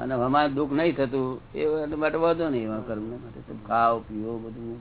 અને અમારે દુઃખ નહીં થતું, એ માટે વાંધો નહીં એમાં કર્મ ખાવ ખાઓ પીવો બધું.